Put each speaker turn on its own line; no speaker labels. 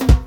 you